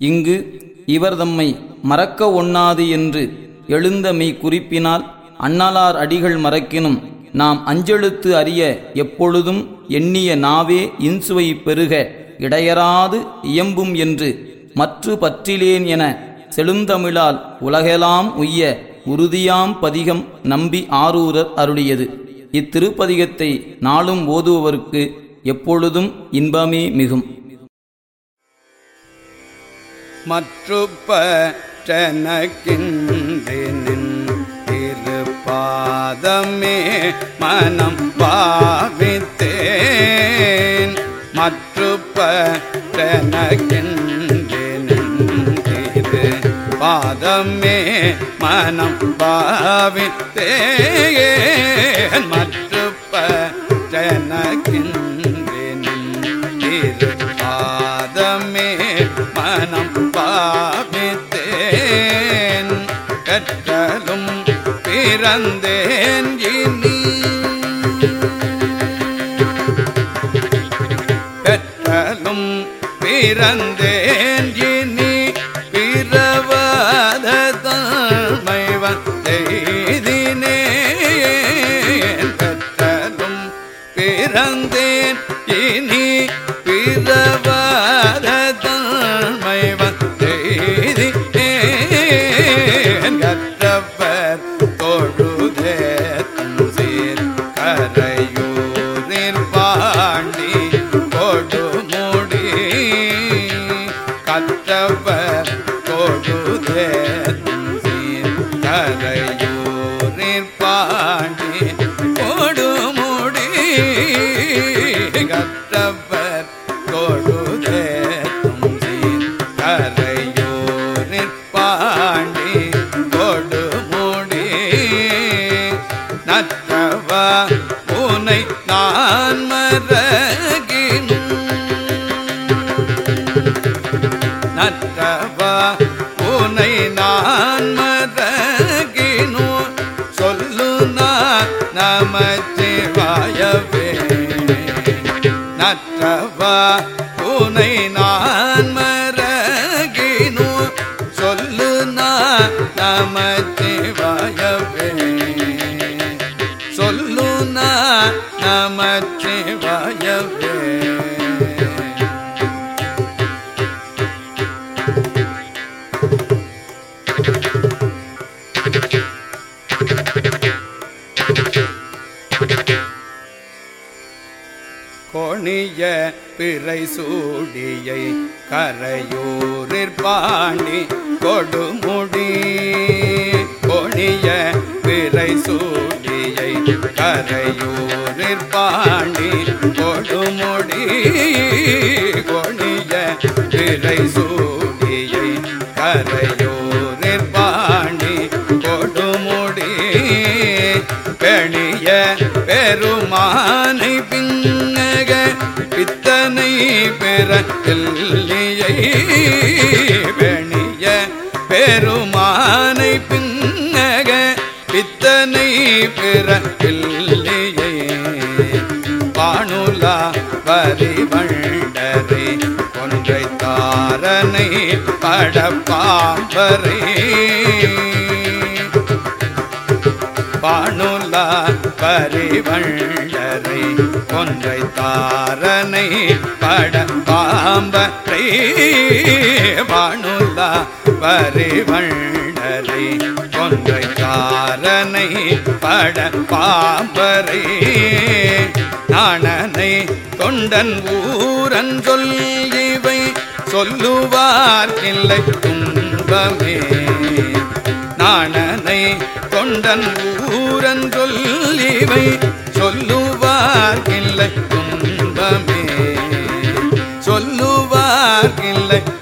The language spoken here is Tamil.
இங்கு இவர் தம்மை மறக்க ஒண்ணாது என்று எழுந்த மெய் குறிப்பினால் அண்ணலார் அடிகள் மறக்கினும் நாம் அஞ்செழுத்து அறிய எப்பொழுதும் எண்ணிய நாவே இன்சுவை பெருக இடையராது இயம்பும் என்று மற்று பற்றிலேன் என செழுந்தமிழால் உலகெலாம் உய்ய உறுதியாம் பதிகம் நம்பி ஆரூரர் அருளியது. இத்திருப்பதிகத்தை நாளும் ஓதுபவருக்கு எப்பொழுதும் இன்பமே மிகும். மற்றுப்பற்றனக்கின்றேனின் திருப்பாதமே மனம் பாவித்தேன். மற்றுப்பற்றனக்கின்றேனின் பாதமே மனம் பாவித்தேன். மற்றுப்பற்றனக்கின்றேனின் கற்றலும் பிறந்தேன் இனி. கற்றலும் பிறந்தேன் இனி. பிறவாத தாழ்மை வந்தெய்தினேன் கற்றலும் பிறந்தேன் சீர் பாண்டி கொடுமுடி கற்றவர் தொழுதேத்தும் கரையூரில் பாண்டி கொடுமுடி நற்றவா உனை நான் மறகினும் நற்றவா உனை நான் நற்றவா உனை நான் மரகினோ சொல்லு நான் நமச்சிவாயவே கொணிய பிறை சூடியை கரையூரிற்பாணி கொடுமுடி. கொணிய பிறை சூடியை கரையூரிற்பாணி கொடுமுடி. பெற இல்லையை பெணிய பெருமானை பின்னக பித்தனை பெற இல்லையை பானுலா பரிமண்டரை ஒன்றை தாரனை படப்பாம்பரை. பானுலா பரிமண்டரை ஒன்றை தாரனை பட பாம்பரை பாணுலா பரிவண்டரை ஒன்றை தாரனை பட பாம்பரை நாணனை தொண்டன் ஊரன் சொல் இவை சொல்லுவார் இல்லை துன்பமே. நாணனை தொண்டன் ஊரன் சொல்லிவை சொல்லு இல்லை.